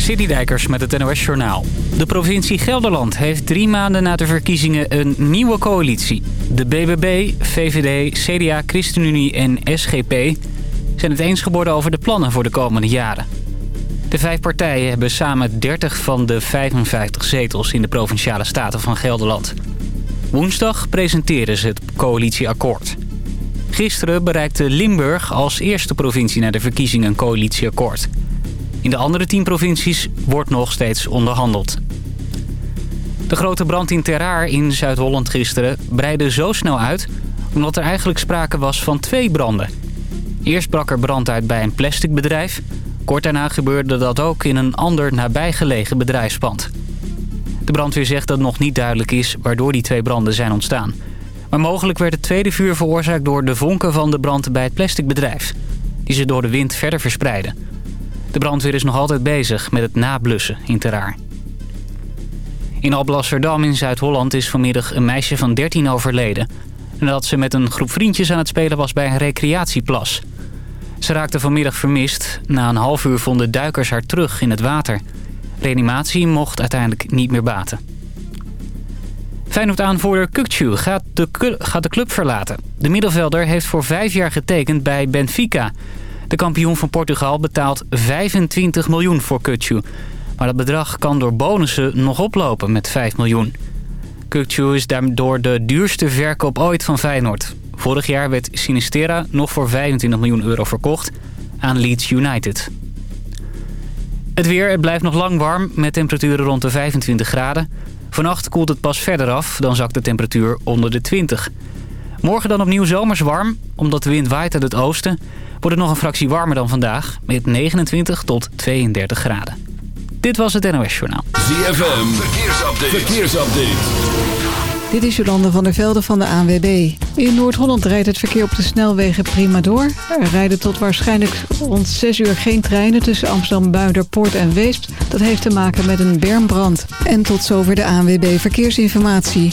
Citydijkers met het NOS Journaal. De provincie Gelderland heeft drie maanden na de verkiezingen een nieuwe coalitie. De BBB, VVD, CDA, ChristenUnie en SGP zijn het eens geworden over de plannen voor de komende jaren. De vijf partijen hebben samen 30 van de 55 zetels in de Provinciale Staten van Gelderland. Woensdag presenteren ze het coalitieakkoord. Gisteren bereikte Limburg als eerste provincie na de verkiezingen een coalitieakkoord. In de andere tien provincies wordt nog steeds onderhandeld. De grote brand in Terraar in Zuid-Holland gisteren breidde zo snel uit... omdat er eigenlijk sprake was van twee branden. Eerst brak er brand uit bij een plasticbedrijf. Kort daarna gebeurde dat ook in een ander nabijgelegen bedrijfspand. De brandweer zegt dat nog niet duidelijk is waardoor die twee branden zijn ontstaan. Maar mogelijk werd het tweede vuur veroorzaakt door de vonken van de brand bij het plasticbedrijf. Die ze door de wind verder verspreiden. De brandweer is nog altijd bezig met het nablussen in Terraar. In Alblasserdam in Zuid-Holland is vanmiddag een meisje van 13 overleden... nadat ze met een groep vriendjes aan het spelen was bij een recreatieplas. Ze raakte vanmiddag vermist. Na een half uur vonden duikers haar terug in het water. Reanimatie mocht uiteindelijk niet meer baten. Feyenoord-aanvoerder Kukcu gaat de, gaat de club verlaten. De middenvelder heeft voor vijf jaar getekend bij Benfica... De kampioen van Portugal betaalt 25 miljoen voor Kutju. Maar dat bedrag kan door bonussen nog oplopen met 5 miljoen. Kutju is daardoor de duurste verkoop ooit van Feyenoord. Vorig jaar werd Sinistera nog voor 25 miljoen euro verkocht aan Leeds United. Het weer, het blijft nog lang warm met temperaturen rond de 25 graden. Vannacht koelt het pas verder af, dan zakt de temperatuur onder de 20. Morgen dan opnieuw zomers warm, omdat de wind waait uit het oosten wordt het nog een fractie warmer dan vandaag... met 29 tot 32 graden. Dit was het NOS Journaal. ZFM, verkeersupdate. verkeersupdate. Dit is Jolande van der Velde van de ANWB. In Noord-Holland rijdt het verkeer op de snelwegen prima door. Er rijden tot waarschijnlijk rond 6 uur geen treinen tussen Amsterdam, Buiderpoort en Weesp. Dat heeft te maken met een bermbrand. En tot zover de ANWB Verkeersinformatie.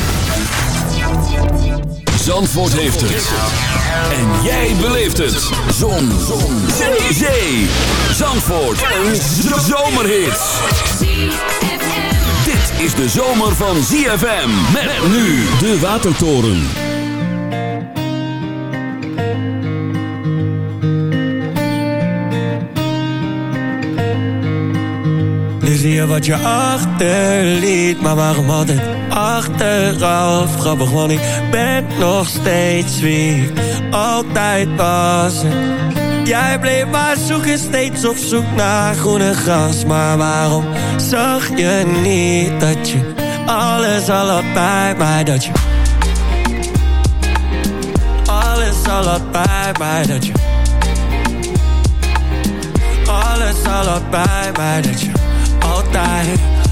Zandvoort heeft het. En jij beleeft het. Zon. Zon. Zee. Zandvoort. Een zomerhit. Dit is de zomer van ZFM. Met nu de Watertoren. Nu zie je wat je achterliet, maar waarom altijd achteraf? Grappig, want ik ben nog steeds wie ik altijd was. Jij bleef maar zoeken, steeds op zoek naar groene gras. Maar waarom zag je niet dat je alles al had bij mij? Dat je alles al had bij mij, dat je alles al had bij mij, dat je altijd,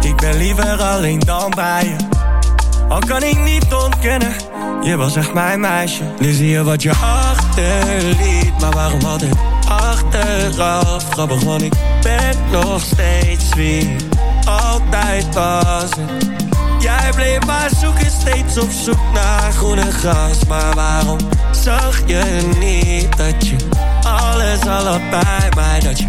Ik ben liever alleen dan bij je. Al kan ik niet ontkennen, je was echt mijn meisje. Nu zie je wat je achterliet, maar waarom altijd achteraf? Grappig, want ik ben nog steeds wie altijd was. Jij bleef maar zoeken, steeds op zoek naar groene gras. Maar waarom zag je niet dat je alles al had bij mij? Dat je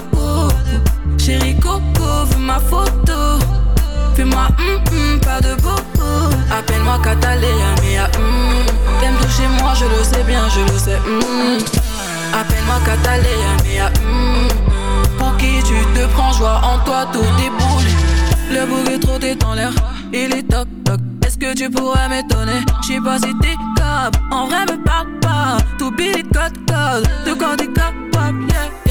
Chérie Coco, ma photo. Fais-moi hum hum, pas de bobo. Appelle-moi Catalina, mia hum. T'aimes toucher moi, je le sais bien, je le sais. Appelle-moi Catalina, mia. Pour qui tu te prends, joie en toi, tout déboule. Le bouquet trop en l'air, il est toc toc. Est-ce que tu pourrais m'étonner? J'sais pas si t'es capable, en vrai me parle pas. Tout billet code code, de quoi t'es capable, yeah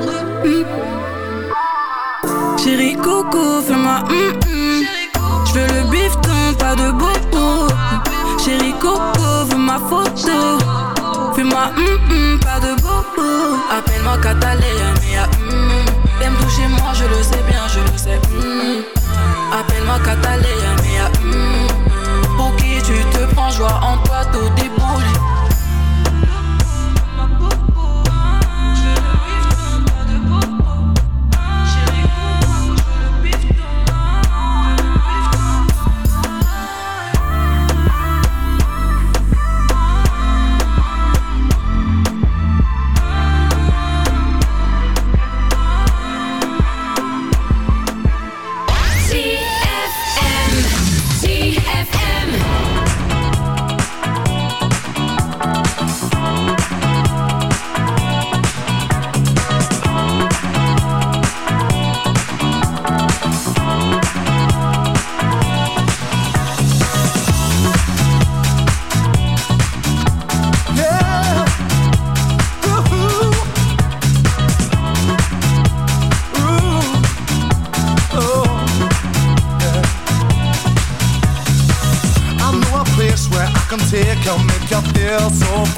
Chérie coco, fais-moi hum hum. Je veux le bifton, pas de bobo. Chérie coco, veux ma photo. Fais-moi hum pas de bobo. Appelle-moi Catalina, mia hum. T'aimes toucher moi, je le sais bien, je le sais. Appelle-moi Catalina, mia hum. Pour qui tu te prends, joie en toi,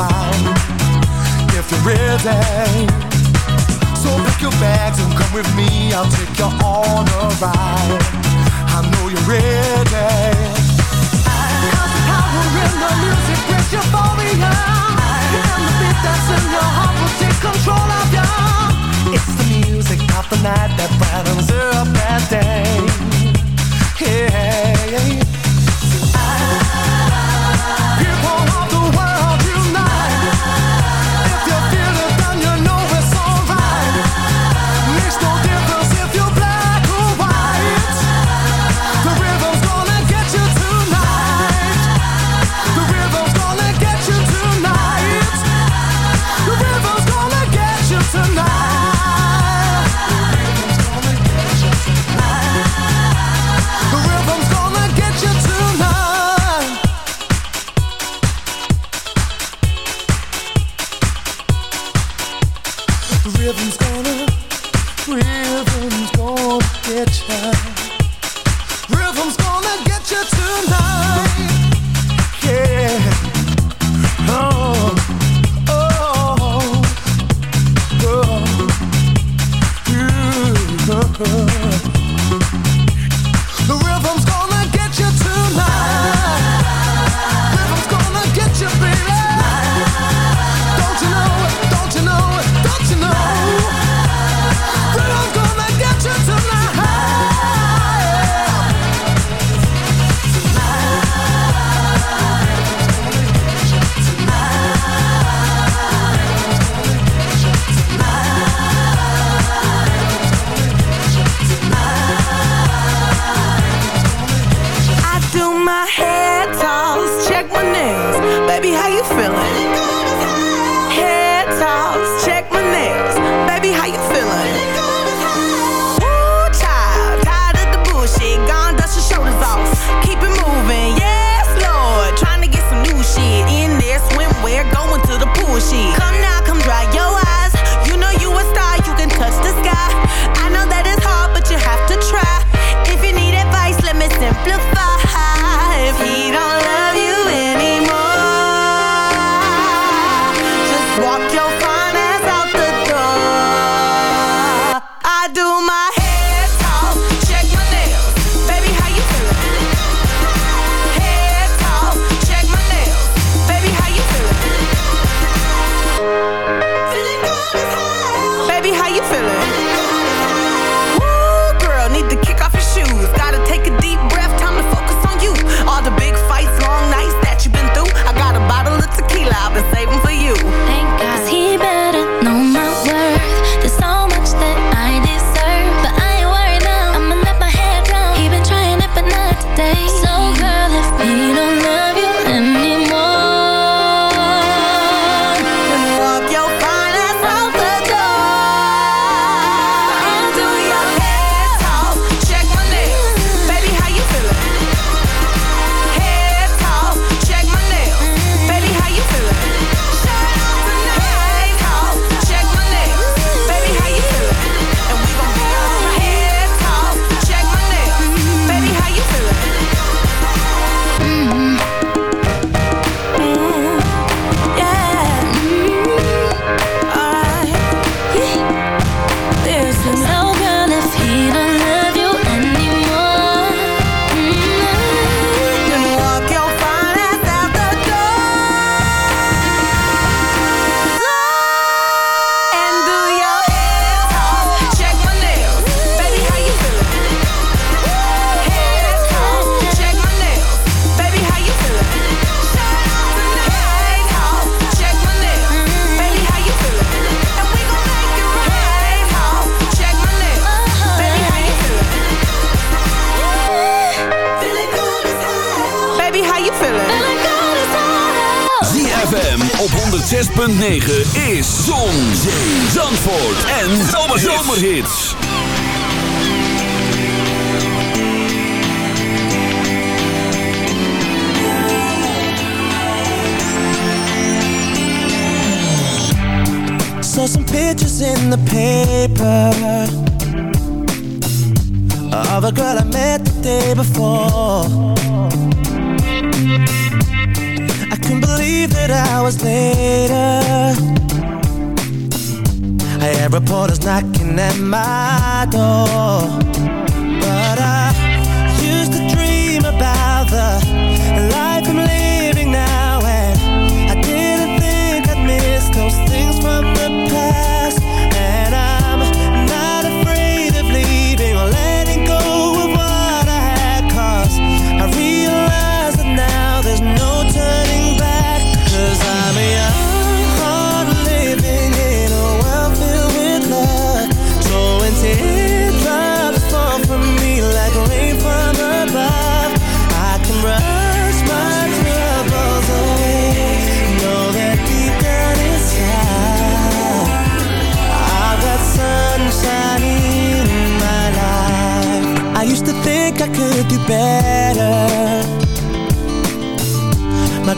So. If you're ready, so pick your bags and come with me. I'll take you on a ride. I know you're ready. Cause the power in the music brings euphoria. And the beat that's in your heart will take control 106.9 is Zon, Zee, Zandvoort en Zomerhits. Saw some pictures in the paper. Of a girl I met the day before. Couldn't believe that hours later. I had reporters knocking at my door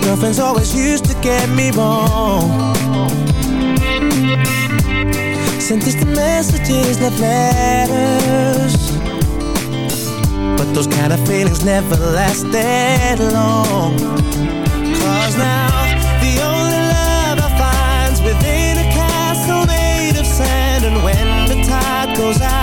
girlfriends always used to get me wrong. Sent distant messages, left letters But those kind of feelings never lasted long. Cause now the only love I find's within a castle made of sand. And when the tide goes out,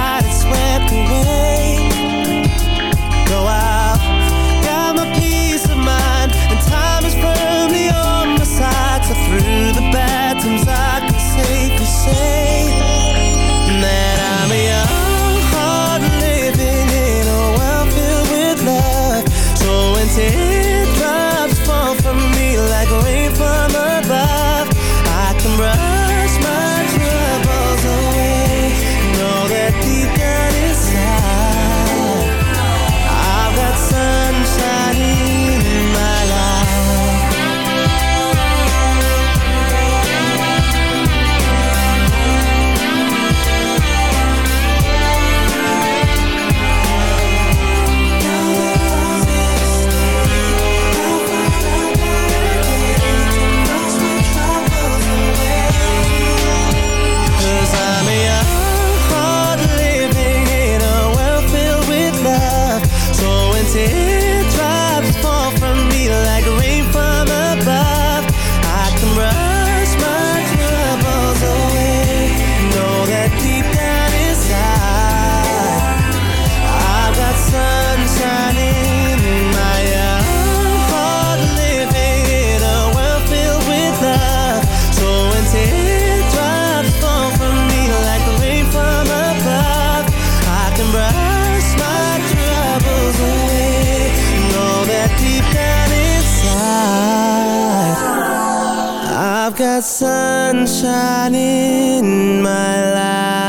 got sunshine in my life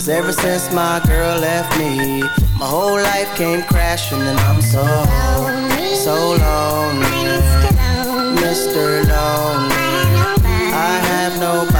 Cause ever since my girl left me, my whole life came crashing and I'm so, so lonely. Mr. Lonely. I have nobody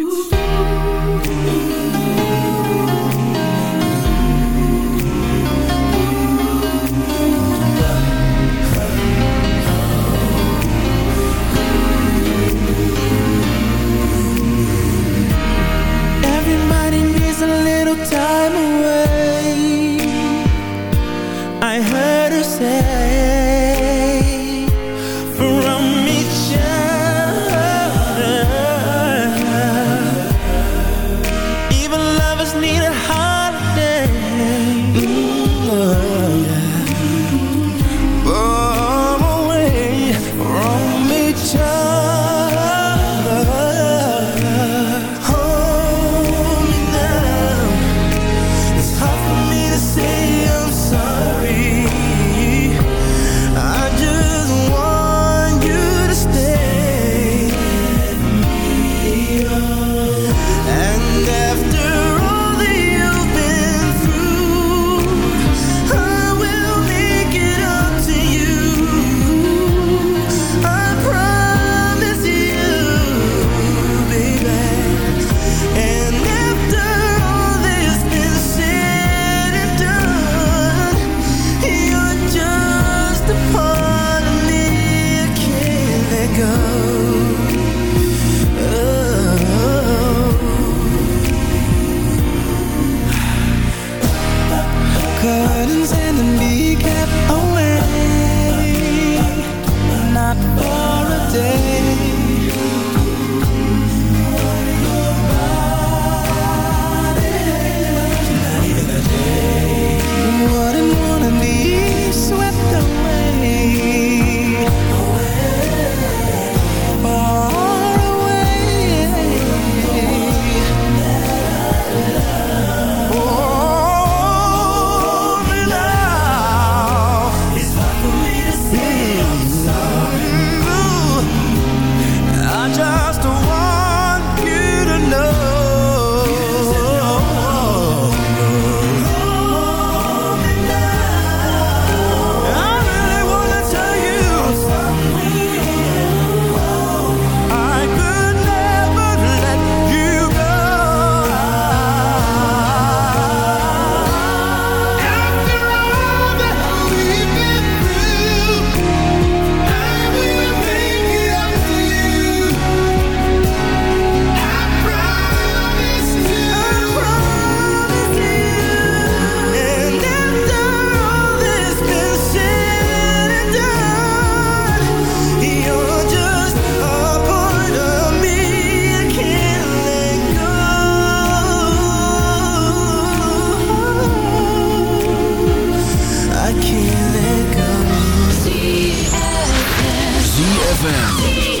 ZFM.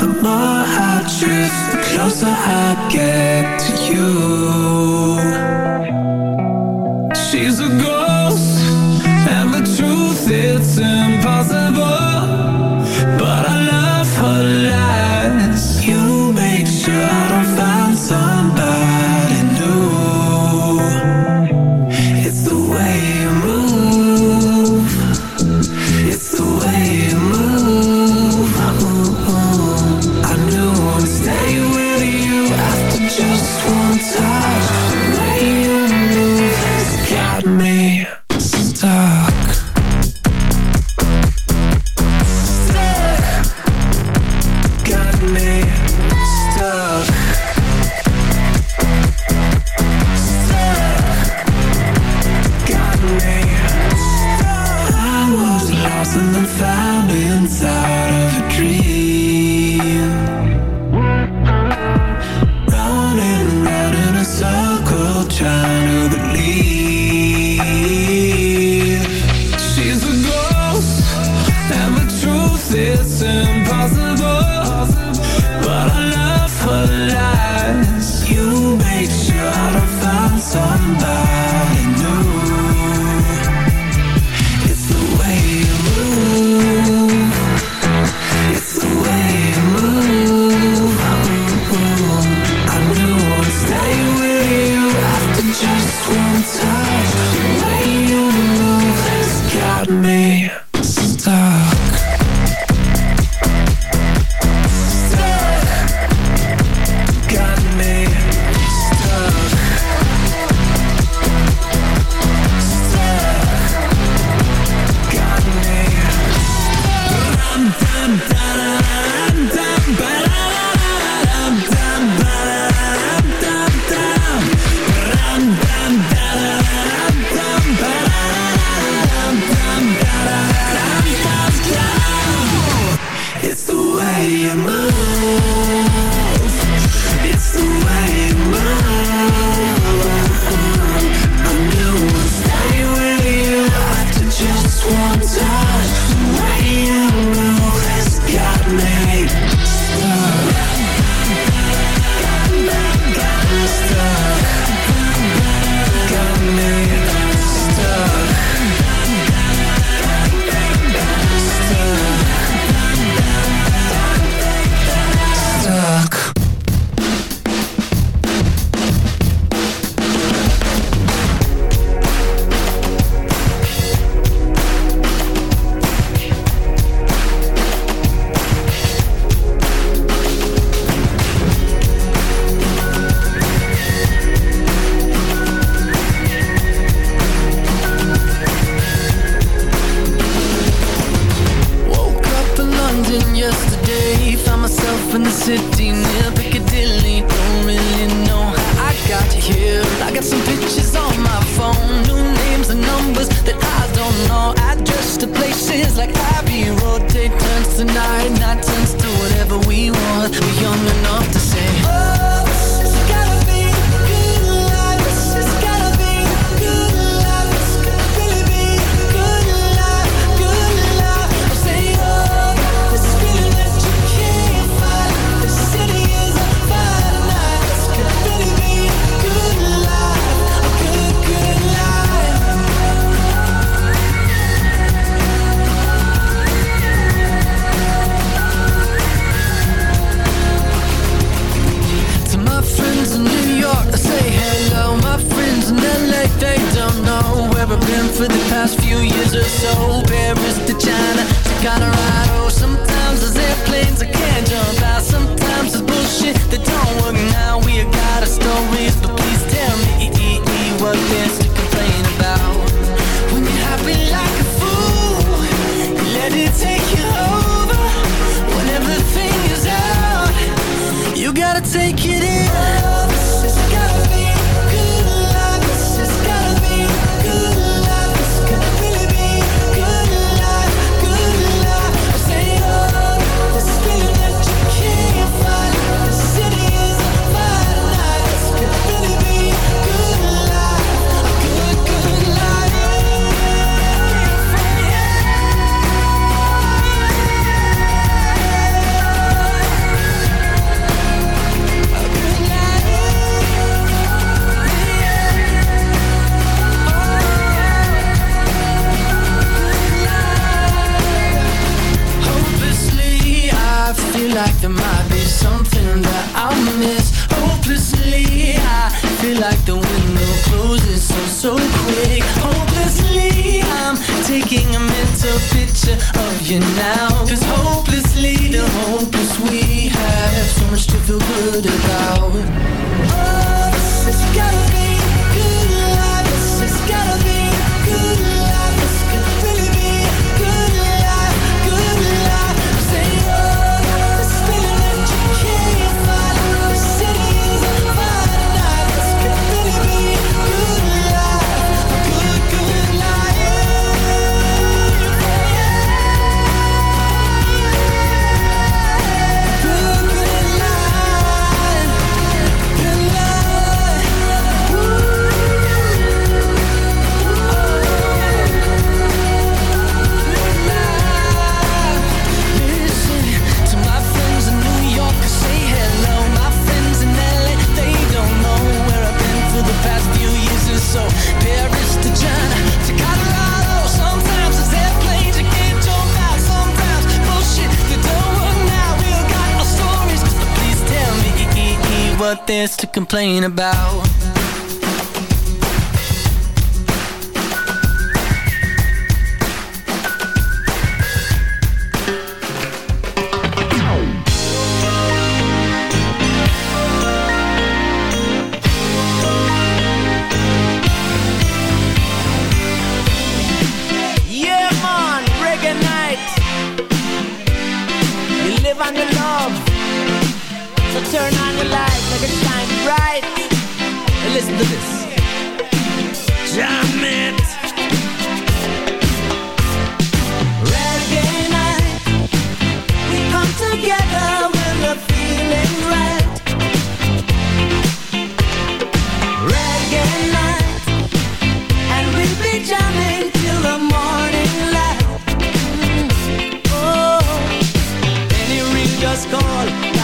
The more I drift, the closer I get to you. She's a girl complain about. sol.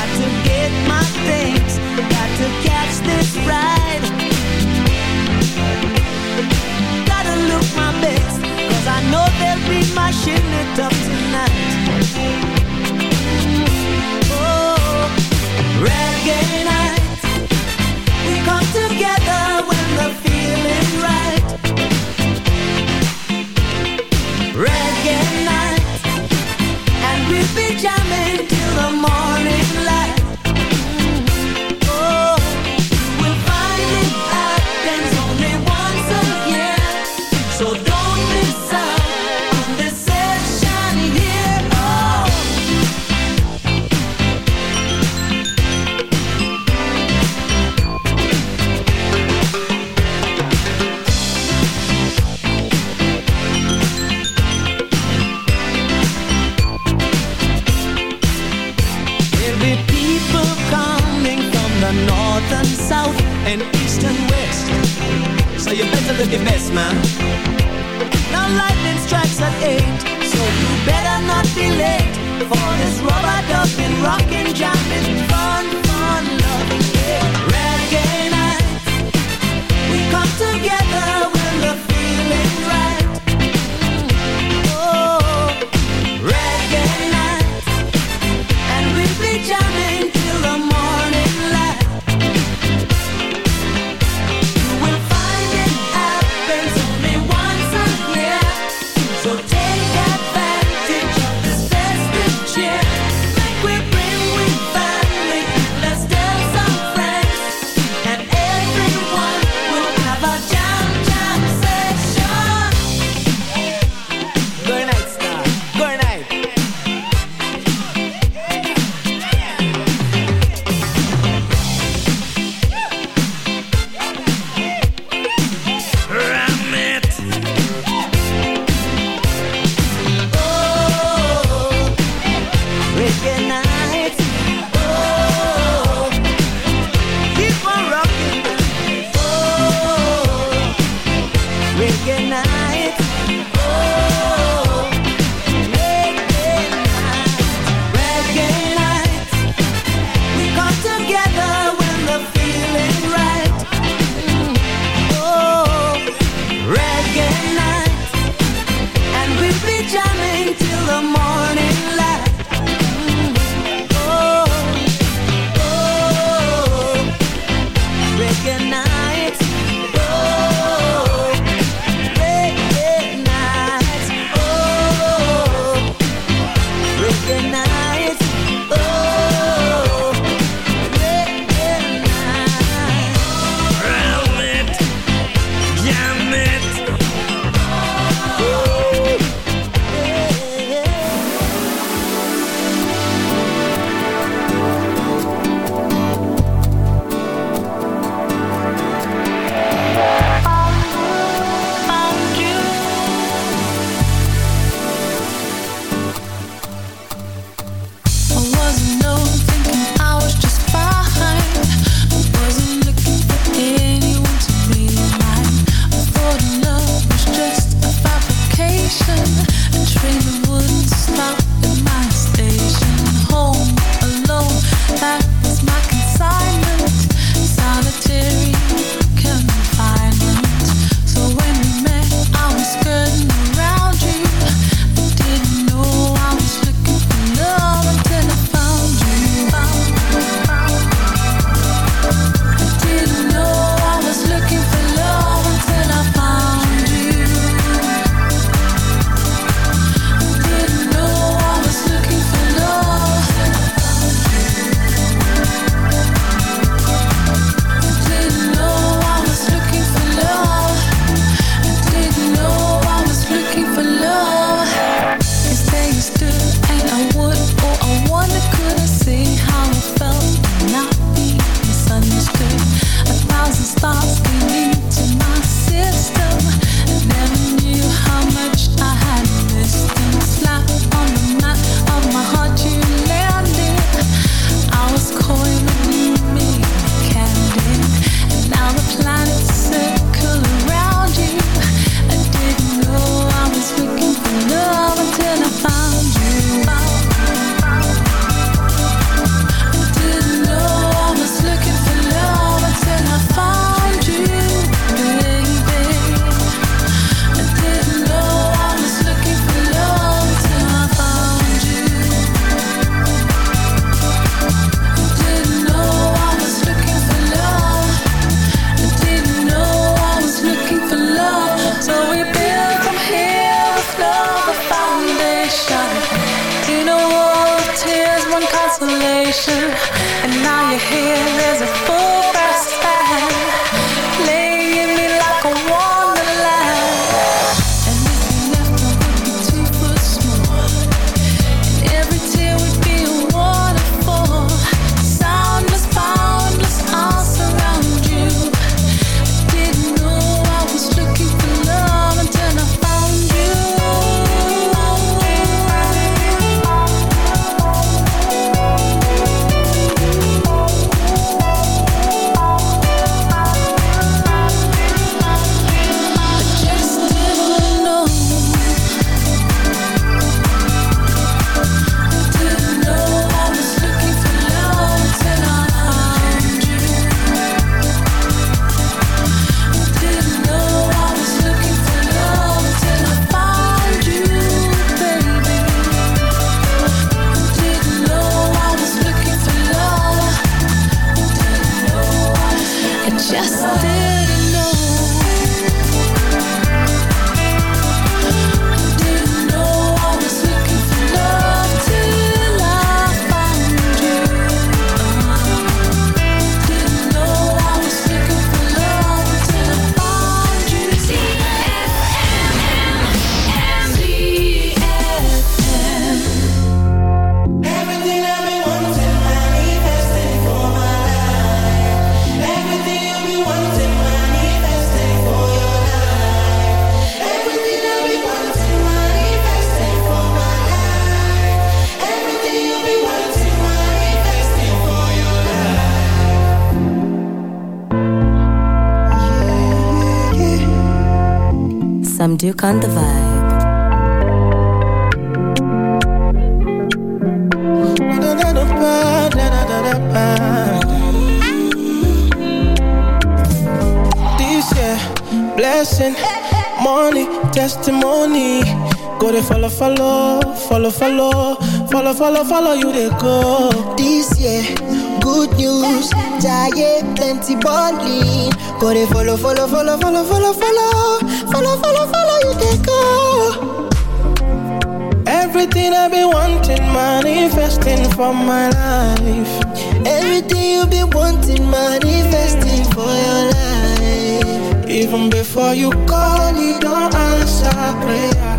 On the vibe. This year, blessing, money, testimony. Go to follow, follow, follow, follow, follow, follow, follow you they go. This year, good news, giant plenty balling. Go they follow, follow, follow, follow, follow, follow, follow, follow, follow you they go. Everything I've been wanting, manifesting for my life. Everything you been wanting, manifesting for your life. Even before you call, you don't answer prayer.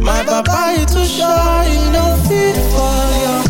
My papa is too shy, he no fit for your.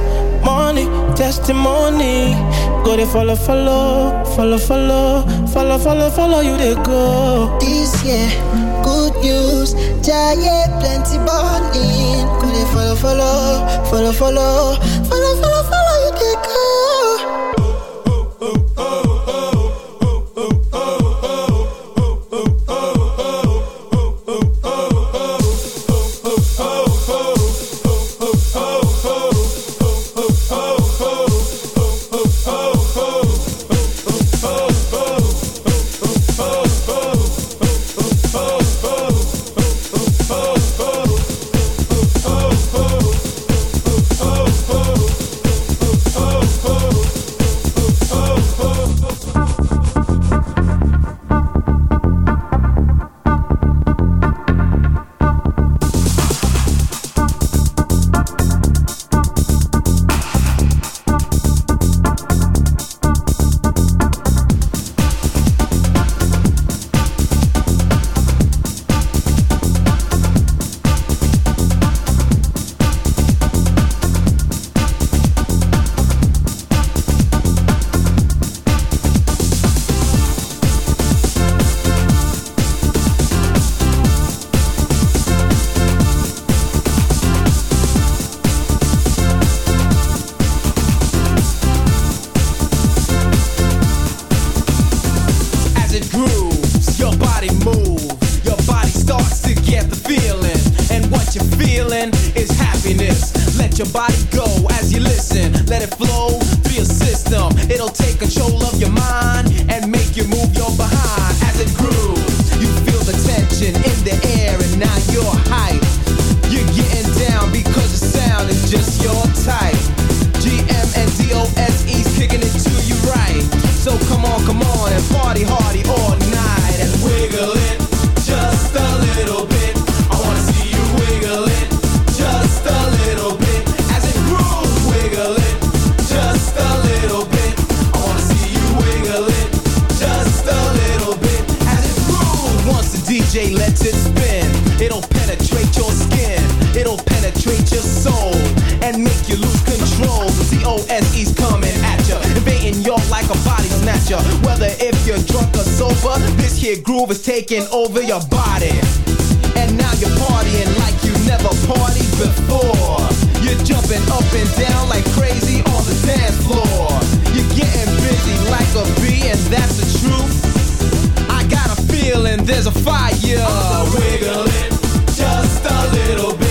testimony. Go they follow, follow, follow, follow, follow, follow, follow you they go. This year, good news, giant plenty balling. Go they follow, follow, follow, follow, follow, follow, DOSE's coming at ya, invading your like a body snatcher. Whether if you're drunk or sober, this here groove is taking over your body. And now you're partying like you never partied before. You're jumping up and down like crazy on the dance floor. You're getting busy like a bee, and that's the truth. I got a feeling there's a fire. Wiggle it just a little bit.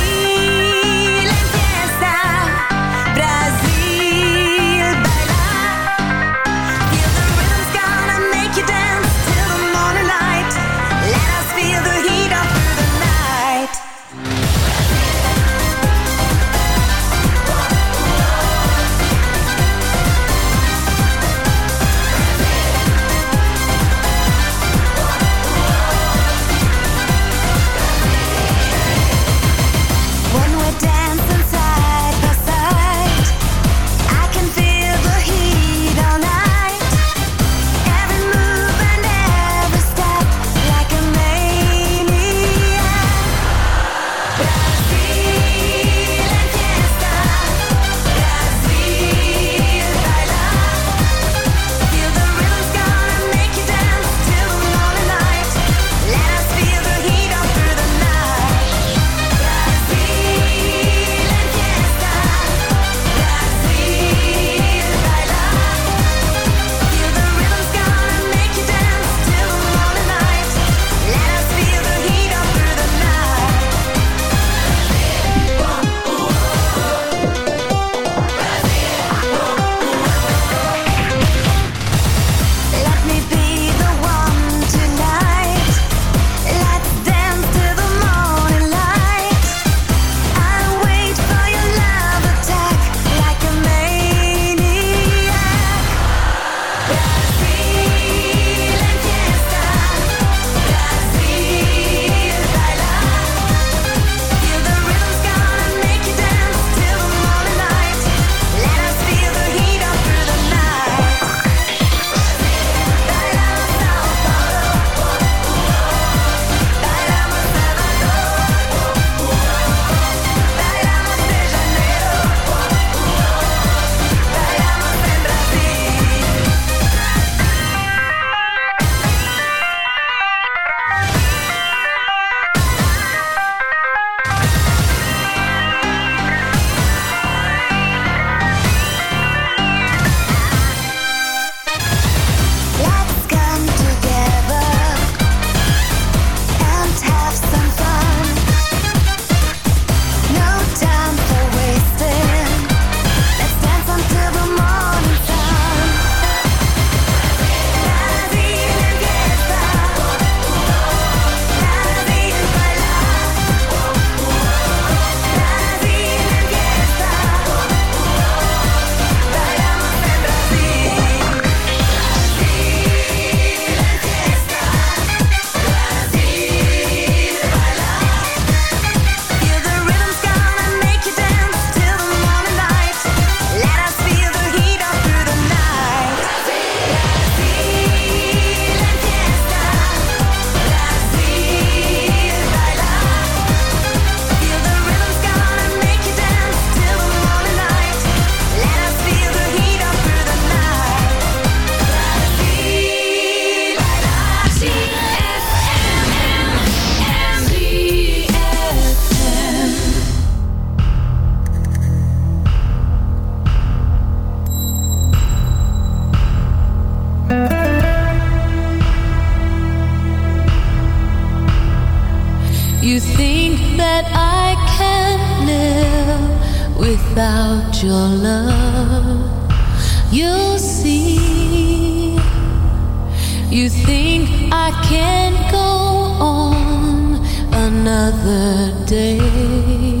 that I can't live without your love. You'll see, you think I can't go on another day.